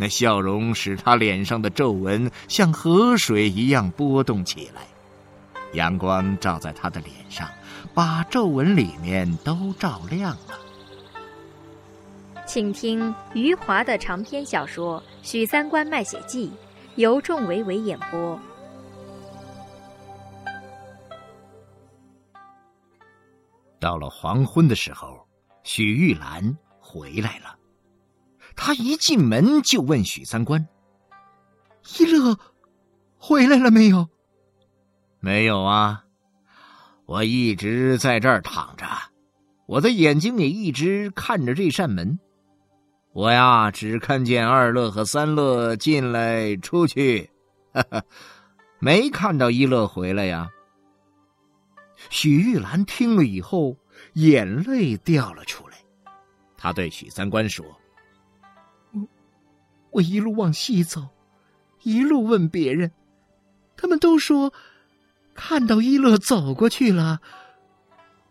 那笑容使他脸上的皱纹像河水一样波动起来。阳光照在他的脸上，把皱纹里面都照亮了。请听余华的长篇小说《许三观卖血记》，由仲维维演播。到了黄昏的时候，许玉兰回来了。他一进门就问许三观：“一乐回来了没有？”“没有啊，我一直在这儿躺着，我的眼睛也一直看着这扇门。我呀，只看见二乐和三乐进来出去，哈哈，没看到一乐回来呀。”许玉兰听了以后，眼泪掉了出来。他对许三观说：“我一路往西走，一路问别人，他们都说看到一乐走过去了。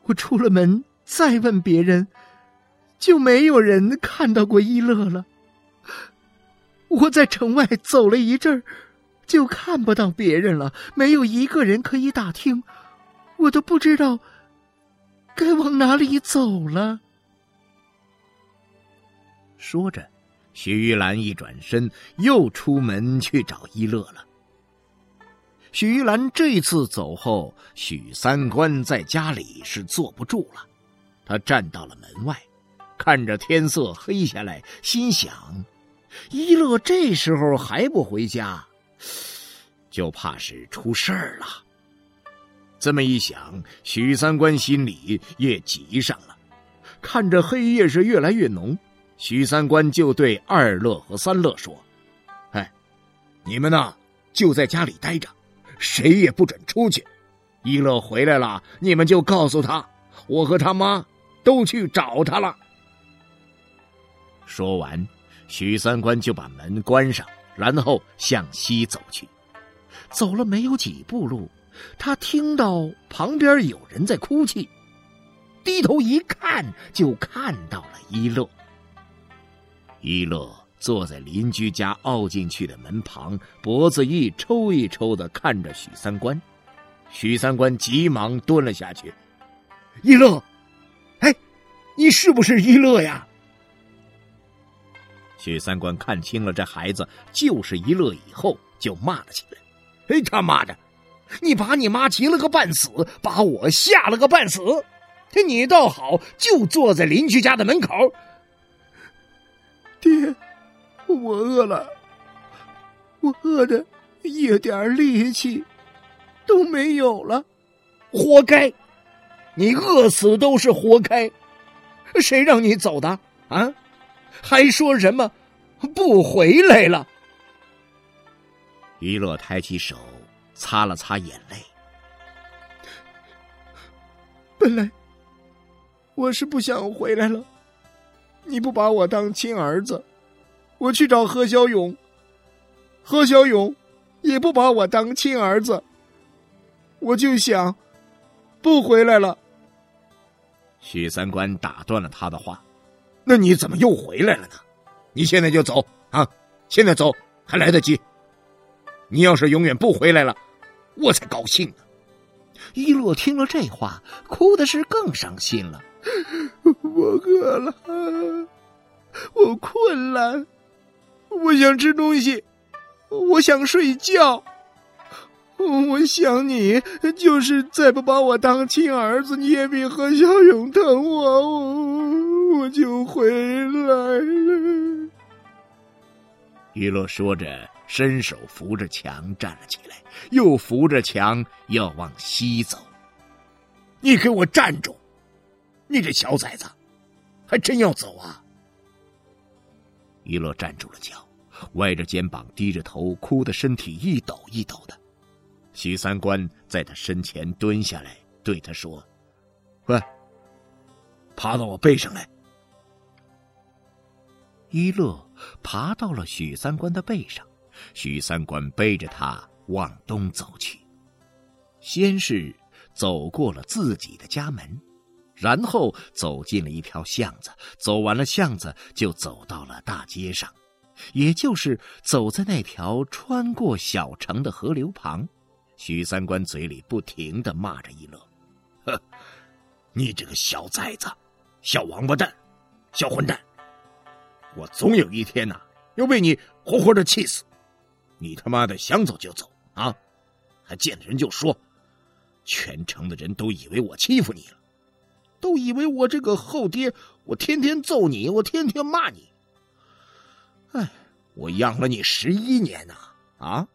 我出了门再问别人，就没有人看到过一乐了。我在城外走了一阵儿，就看不到别人了，没有一个人可以打听。”我都不知道该往哪里走了。说着，徐玉兰一转身，又出门去找一乐了。许玉兰这次走后，许三观在家里是坐不住了，他站到了门外，看着天色黑下来，心想：一乐这时候还不回家，就怕是出事儿了。这么一想，许三观心里也急上了。看着黑夜是越来越浓，许三观就对二乐和三乐说：“哎，你们呢就在家里待着，谁也不准出去。一乐回来了，你们就告诉他，我和他妈都去找他了。”说完，许三观就把门关上，然后向西走去。走了没有几步路。他听到旁边有人在哭泣，低头一看，就看到了一乐。一乐坐在邻居家凹进去的门旁，脖子一抽一抽的看着许三观。许三观急忙蹲了下去：“一乐，哎，你是不是一乐呀？”许三观看清了这孩子就是一乐以后，就骂了起来：“哎，他妈的！”你把你妈急了个半死，把我吓了个半死，你倒好，就坐在邻居家的门口。爹，我饿了，我饿的一点力气都没有了，活该！你饿死都是活该，谁让你走的啊？还说什么不回来了？于乐抬起手。擦了擦眼泪。本来我是不想回来了，你不把我当亲儿子，我去找何小勇，何小勇也不把我当亲儿子，我就想不回来了。许三观打断了他的话：“那你怎么又回来了呢？你现在就走啊！现在走还来得及。你要是永远不回来了。”我才高兴呢！一洛听了这话，哭的是更伤心了。我饿了，我困了，我想吃东西，我想睡觉，我想你。就是再不把我当亲儿子，你也比何小勇疼我，我就回来了。于乐说着。伸手扶着墙站了起来，又扶着墙要往西走。你给我站住！你这小崽子，还真要走啊！一乐站住了脚，歪着肩膀，低着头，哭得身体一抖一抖的。许三观在他身前蹲下来，对他说：“喂，爬到我背上来。”一乐爬到了许三观的背上，许三观背着他往东走去。先是走过了自己的家门，然后走进了一条巷子，走完了巷子就走到了大街上，也就是走在那条穿过小城的河流旁。许三观嘴里不停的骂着一乐：“呵，你这个小崽子，小王八蛋，小混蛋！我总有一天呐，要被你活活的气死！你他妈的想走就走啊，还见人就说。”全城的人都以为我欺负你了，都以为我这个后爹，我天天揍你，我天天骂你。哎，我养了你十一年呐，啊，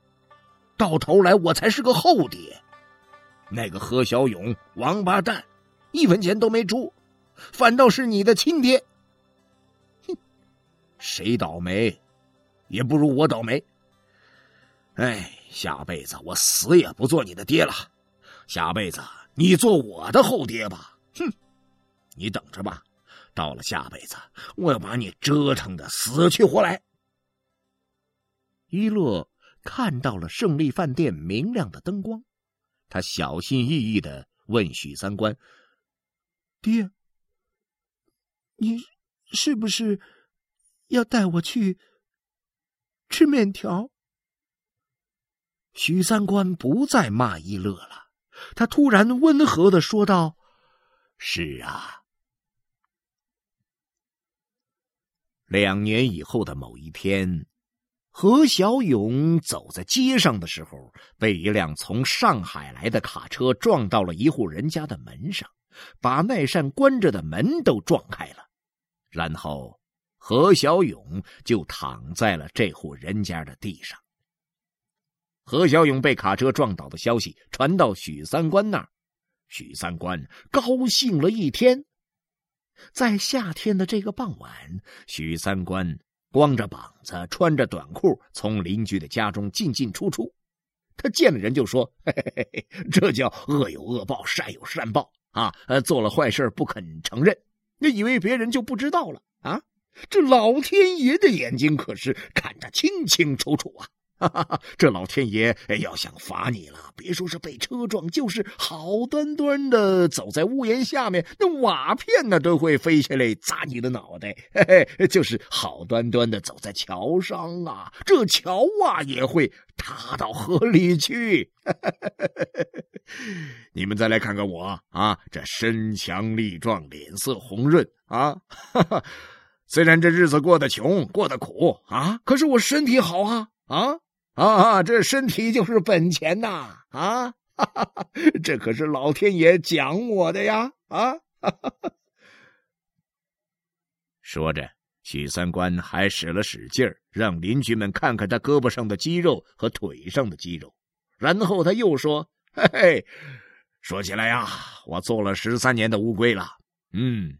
到头来我才是个后爹。那个何小勇王八蛋，一分钱都没出，反倒是你的亲爹。哼，谁倒霉，也不如我倒霉。哎，下辈子我死也不做你的爹了。下辈子你做我的后爹吧，哼！你等着吧，到了下辈子，我要把你折腾的死去活来。一乐看到了胜利饭店明亮的灯光，他小心翼翼的问许三观：“爹，你是不是要带我去吃面条？”许三观不再骂一乐了。他突然温和的说道：“是啊。”两年以后的某一天，何小勇走在街上的时候，被一辆从上海来的卡车撞到了一户人家的门上，把那扇关着的门都撞开了。然后，何小勇就躺在了这户人家的地上。何小勇被卡车撞倒的消息传到许三观那儿，许三观高兴了一天。在夏天的这个傍晚，许三观光着膀子，穿着短裤，从邻居的家中进进出出。他见了人就说：“嘿嘿嘿，这叫恶有恶报，善有善报啊！呃，做了坏事不肯承认，那以为别人就不知道了啊？这老天爷的眼睛可是看得清清楚楚啊！”哈哈，这老天爷要想罚你了，别说是被车撞，就是好端端的走在屋檐下面，那瓦片呢都会飞下来砸你的脑袋。嘿嘿，就是好端端的走在桥上啊，这桥啊也会塌到河里去。你们再来看看我啊，这身强力壮，脸色红润啊。哈哈，虽然这日子过得穷，过得苦啊，可是我身体好啊啊。啊，这身体就是本钱呐！啊，这可是老天爷奖我的呀！啊，说着，许三观还使了使劲儿，让邻居们看看他胳膊上的肌肉和腿上的肌肉。然后他又说：“嘿嘿，说起来呀，我做了十三年的乌龟了。嗯，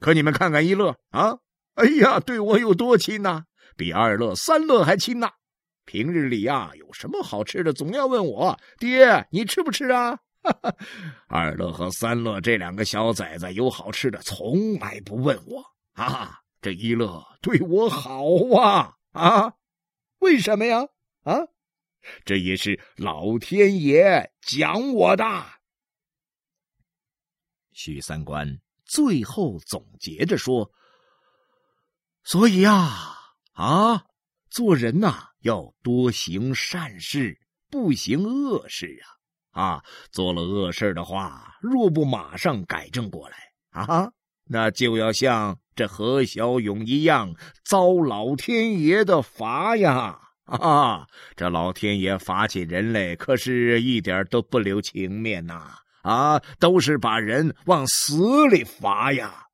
可你们看看一乐啊，哎呀，对我有多亲呐，比二乐、三乐还亲呐！”平日里呀，有什么好吃的，总要问我爹，你吃不吃啊？二乐和三乐这两个小崽子有好吃的，从来不问我啊。这一乐对我好啊啊，为什么呀？啊，这也是老天爷奖我的。许三观最后总结着说：“所以呀，啊，做人呐。”要多行善事，不行恶事啊！啊，做了恶事的话，若不马上改正过来啊，那就要像这何小勇一样遭老天爷的罚呀！啊，这老天爷罚起人类可是一点都不留情面呐！啊，都是把人往死里罚呀！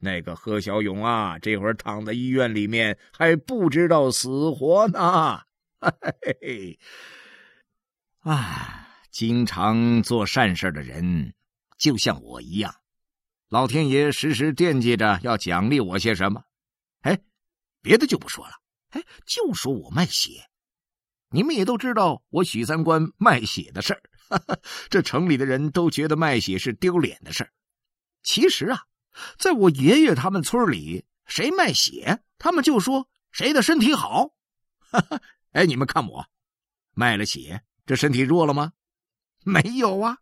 那个何小勇啊，这会儿躺在医院里面，还不知道死活呢。嘿嘿，啊，经常做善事的人，就像我一样，老天爷时时惦记着要奖励我些什么。哎，别的就不说了哎，就说我卖血。你们也都知道我许三观卖血的事儿，这城里的人都觉得卖血是丢脸的事儿。其实啊，在我爷爷他们村里，谁卖血，他们就说谁的身体好。哈哈哎，你们看我卖了血，这身体弱了吗？没有啊。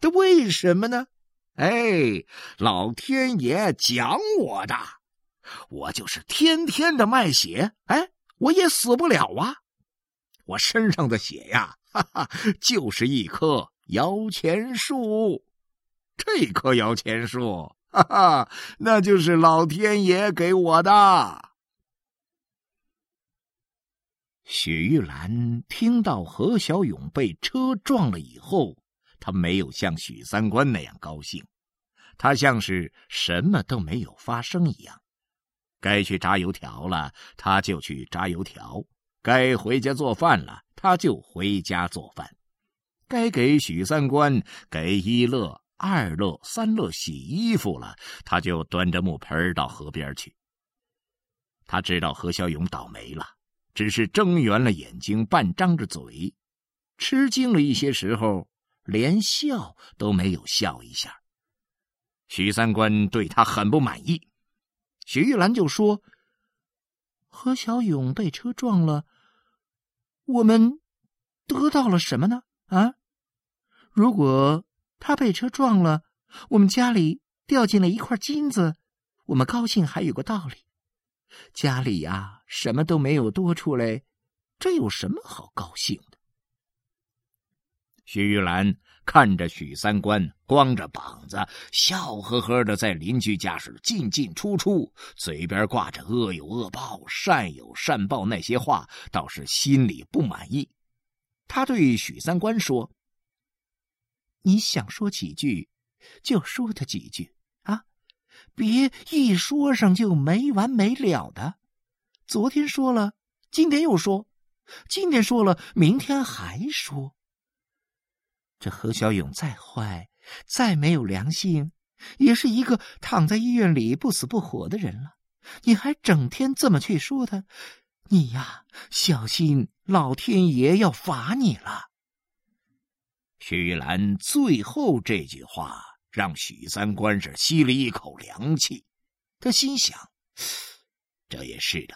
这为什么呢？哎，老天爷讲我的，我就是天天的卖血，哎，我也死不了啊。我身上的血呀，哈哈，就是一棵摇钱树。这棵摇钱树，哈哈，那就是老天爷给我的。许玉兰听到何小勇被车撞了以后，他没有像许三观那样高兴，他像是什么都没有发生一样。该去炸油条了，他就去炸油条。该回家做饭了，他就回家做饭；该给许三观、给一乐、二乐、三乐洗衣服了，他就端着木盆到河边去。他知道何小勇倒霉了，只是睁圆了眼睛，半张着嘴，吃惊了一些时候，连笑都没有笑一下。许三观对他很不满意，许玉兰就说。何小勇被车撞了，我们得到了什么呢？啊，如果他被车撞了，我们家里掉进了一块金子，我们高兴还有个道理。家里呀，什么都没有多出来，这有什么好高兴的？徐玉兰。看着许三观光着膀子，笑呵呵的在邻居家是进进出出，嘴边挂着“恶有恶报，善有善报”那些话，倒是心里不满意。他对许三观说：“你想说几句，就说他几句啊，别一说上就没完没了的。昨天说了，今天又说，今天说了，明天还说。”这何小勇再坏，再没有良心，也是一个躺在医院里不死不活的人了。你还整天这么去说他，你呀，小心老天爷要罚你了。徐玉兰最后这句话让许三观是吸了一口凉气，他心想：这也是的，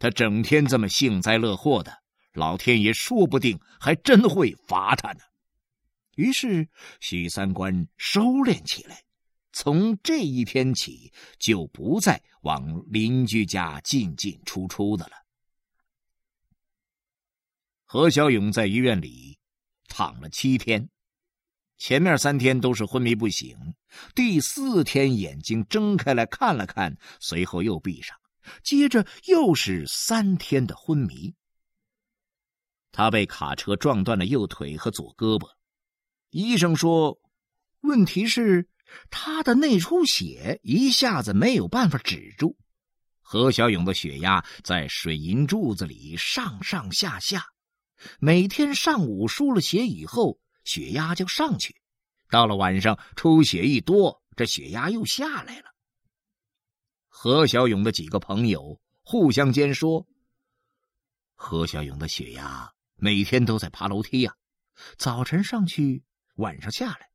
他整天这么幸灾乐祸的，老天爷说不定还真会罚他呢。于是，许三观收敛起来，从这一天起就不再往邻居家进进出出的了。何小勇在医院里躺了七天，前面三天都是昏迷不醒，第四天眼睛睁开来看了看，随后又闭上，接着又是三天的昏迷。他被卡车撞断了右腿和左胳膊。医生说：“问题是他的内出血一下子没有办法止住，何小勇的血压在水银柱子里上上下下，每天上午输了血以后，血压就上去，到了晚上出血一多，这血压又下来了。”何小勇的几个朋友互相间说：“何小勇的血压每天都在爬楼梯呀，早晨上去。”晚上下来，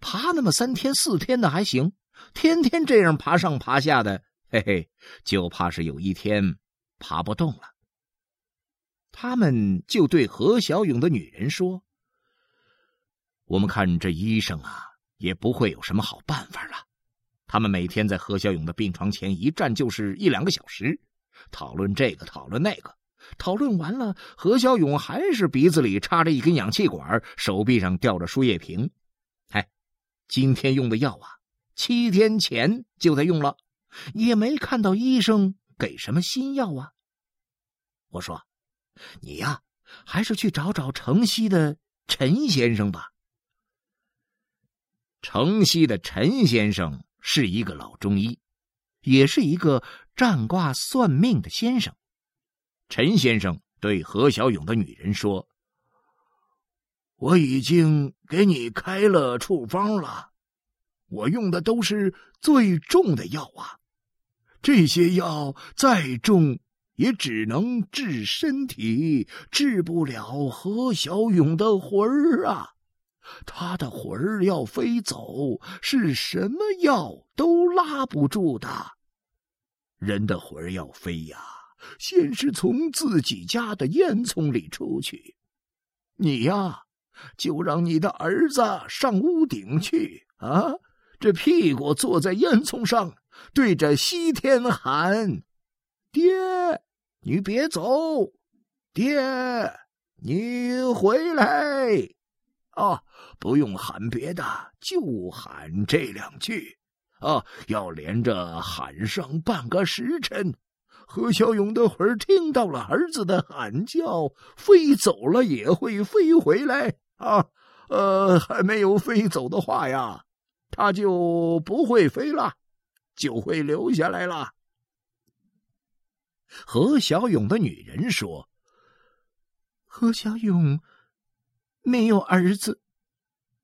爬那么三天四天的还行，天天这样爬上爬下的，嘿嘿，就怕是有一天爬不动了。他们就对何小勇的女人说：“我们看这医生啊，也不会有什么好办法了。他们每天在何小勇的病床前一站就是一两个小时，讨论这个，讨论那个。”讨论完了，何小勇还是鼻子里插着一根氧气管，手臂上吊着输液瓶。哎，今天用的药啊，七天前就在用了，也没看到医生给什么新药啊。我说，你呀，还是去找找城西的陈先生吧。城西的陈先生是一个老中医，也是一个占卦算命的先生。陈先生对何小勇的女人说：“我已经给你开了处方了，我用的都是最重的药啊，这些药再重也只能治身体，治不了何小勇的魂儿啊！他的魂儿要飞走，是什么药都拉不住的。人的魂儿要飞呀，先是从自己家的烟囱里出去。你呀，就让你的儿子上屋顶去啊！这屁股坐在烟囱上，对着西天喊：“爹，你别走！爹，你回来！”啊，不用喊别的，就喊这两句。啊，要连着喊上半个时辰。何小勇的魂听到了儿子的喊叫，飞走了也会飞回来。啊，呃，还没有飞走的话呀。他就不会飞了，就会留下来了。何小勇的女人说：“何小勇没有儿子，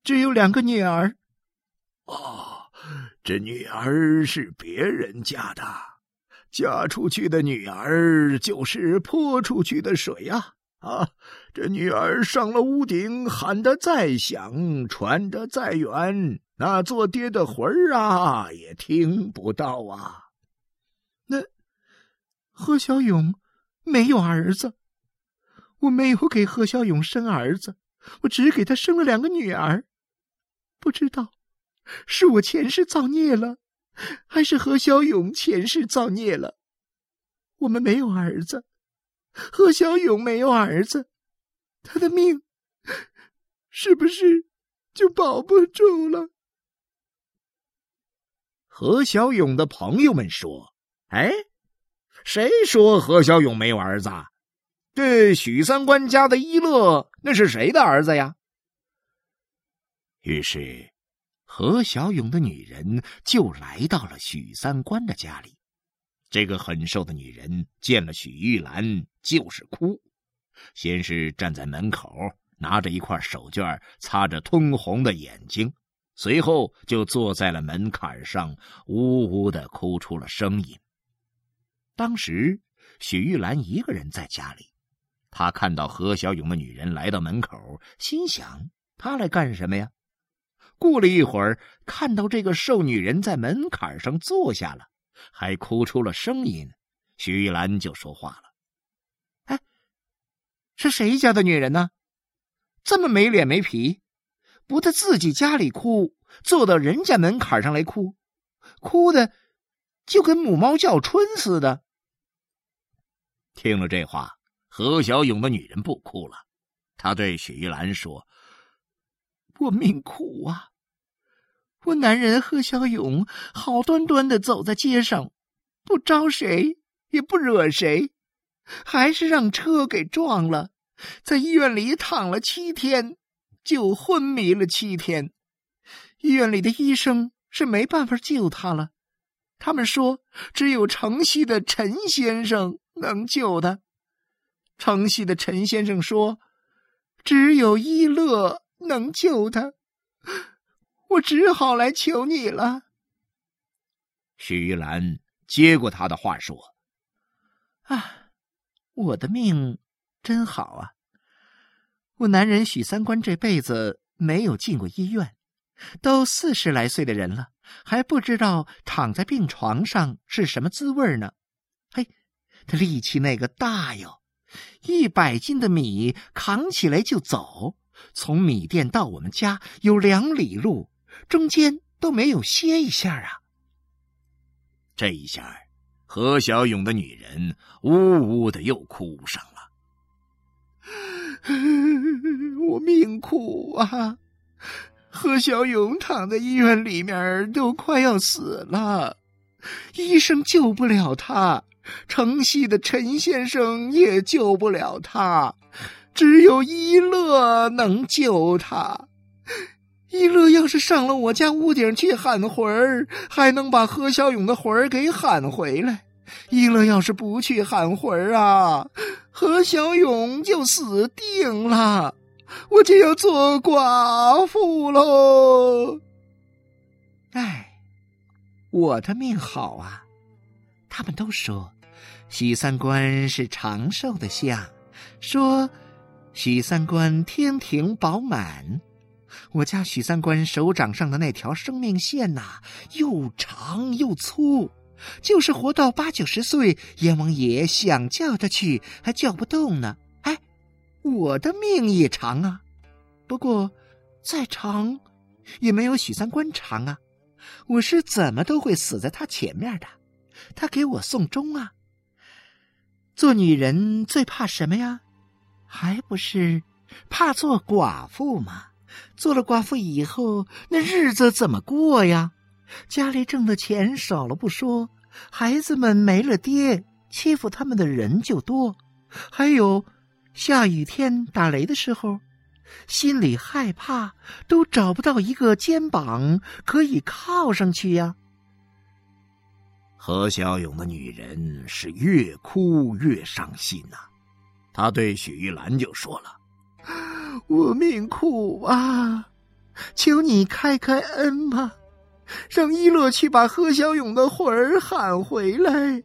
只有两个女儿。哦，这女儿是别人家的，嫁出去的女儿就是泼出去的水呀。”啊！这女儿上了屋顶，喊得再响，传得再远，那做爹的魂儿啊，也听不到啊。何小勇没有儿子，我没有给何小勇生儿子，我只给他生了两个女儿。不知道是我前世造孽了，还是何小勇前世造孽了。我们没有儿子。何小勇没有儿子，他的命是不是就保不住了？何小勇的朋友们说：“哎，谁说何小勇没有儿子？这许三观家的一乐，那是谁的儿子呀？”于是，何小勇的女人就来到了许三观的家里。这个很瘦的女人见了许玉兰就是哭，先是站在门口拿着一块手绢擦着通红的眼睛，随后就坐在了门槛上，呜呜的哭出了声音。当时许玉兰一个人在家里，她看到何小勇的女人来到门口，心想：她来干什么呀？过了一会儿，看到这个瘦女人在门槛上坐下了。还哭出了声音，徐玉兰就说话了：“哎，是谁家的女人呢？这么没脸没皮，不在自己家里哭，坐到人家门槛上来哭，哭的就跟母猫叫春似的。”听了这话，何小勇的女人不哭了，她对许玉兰说：“我命苦啊。”我男人何小勇好端端的走在街上，不招谁也不惹谁，还是让车给撞了，在医院里躺了七天，就昏迷了七天。医院里的医生是没办法救他了，他们说只有城西的陈先生能救他。城西的陈先生说，只有一乐能救他。我只好来求你了。徐玉兰接过他的话说：“啊，我的命真好啊！我男人许三观这辈子没有进过医院，都四十来岁的人了，还不知道躺在病床上是什么滋味呢。嘿，他力气那个大哟，一百斤的米扛起来就走，从米店到我们家有两里路。”中间都没有歇一下啊！这一下，何小勇的女人呜呜的又哭上了。我命苦啊！何小勇躺在医院里面都快要死了，医生救不了他，城西的陈先生也救不了他，只有一乐能救他。一乐要是上了我家屋顶去喊魂儿，还能把何小勇的魂儿给喊回来。一乐要是不去喊魂儿啊，何小勇就死定了，我就要做寡妇喽。哎，我的命好啊！他们都说，许三观是长寿的相，说许三观天庭饱满。我家许三观手掌上的那条生命线呐，又长又粗，就是活到八九十岁，阎王爷想叫他去还叫不动呢。我的命也长啊，不过再长也没有许三观长啊。我是怎么都会死在他前面的，他给我送终啊。做女人最怕什么呀？还不是怕做寡妇吗？做了寡妇以后，那日子怎么过呀？家里挣的钱少了不说，孩子们没了爹，欺负他们的人就多。还有，下雨天打雷的时候，心里害怕，都找不到一个肩膀可以靠上去呀。何小勇的女人是越哭越伤心呐，她对许玉兰就说了：“我命苦啊，求你开开恩吧，让一乐去把何小勇的魂儿喊回来。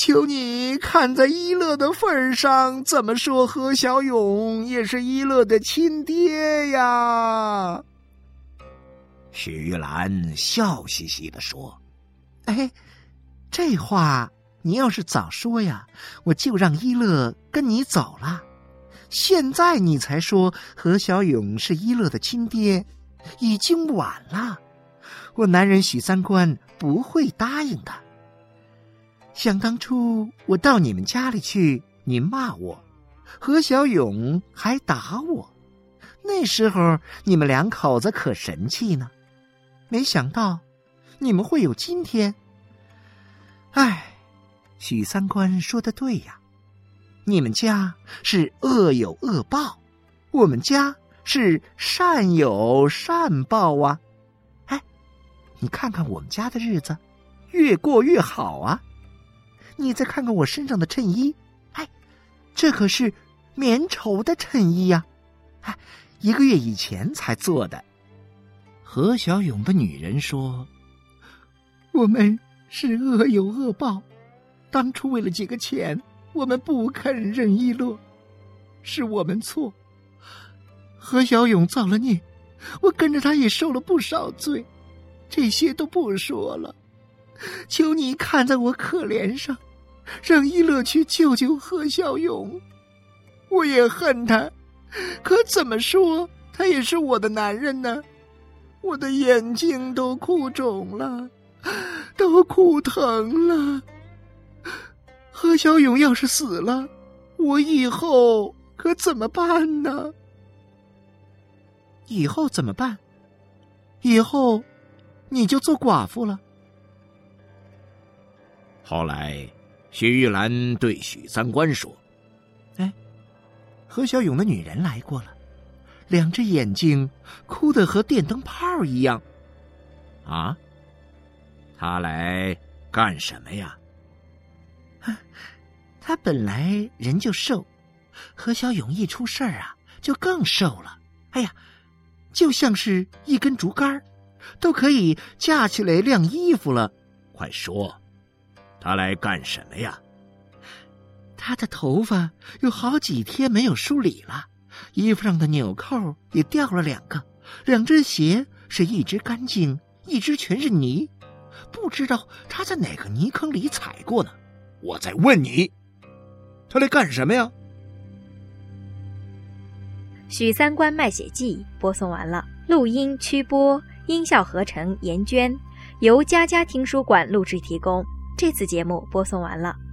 求你看在一乐的份上，怎么说何小勇也是一乐的亲爹呀。”许玉兰笑嘻嘻的说。哎，这话你要是早说呀，我就让一乐跟你走了。现在你才说何小勇是一乐的亲爹，已经晚了。我男人许三观不会答应的。想当初我到你们家里去，你骂我，何小勇还打我，那时候你们两口子可神气呢。没想到。你们会有今天？哎，许三观说的对呀，你们家是恶有恶报，我们家是善有善报啊！哎，你看看我们家的日子，越过越好啊！你再看看我身上的衬衣，哎，这可是棉绸的衬衣呀，哎，一个月以前才做的。何小勇的女人说。我们是恶有恶报，当初为了几个钱，我们不肯认一乐，是我们错。何小勇造了孽，我跟着他也受了不少罪，这些都不说了。求你看在我可怜上，让一乐去救救何小勇。我也恨他，可怎么说，他也是我的男人呢。我的眼睛都哭肿了。都哭疼了。何小勇要是死了，我以后可怎么办呢？以后怎么办？以后你就做寡妇了。后来，许玉兰对许三观说：“哎，何小勇的女人来过了，两只眼睛哭得和电灯泡一样。”啊？他来干什么呀？他本来人就瘦，何小勇一出事儿啊，就更瘦了。哎呀，就像是一根竹竿都可以架起来晾衣服了。快说，他来干什么呀？他的头发有好几天没有梳理了，衣服上的纽扣也掉了两个，两只鞋是一只干净，一只全是泥。不知道他在哪个泥坑里踩过呢？我在问你，他来干什么呀？《许三观卖血记》播送完了，录音、曲播、音效合成严娟，由佳佳听书馆录制提供。这次节目播送完了。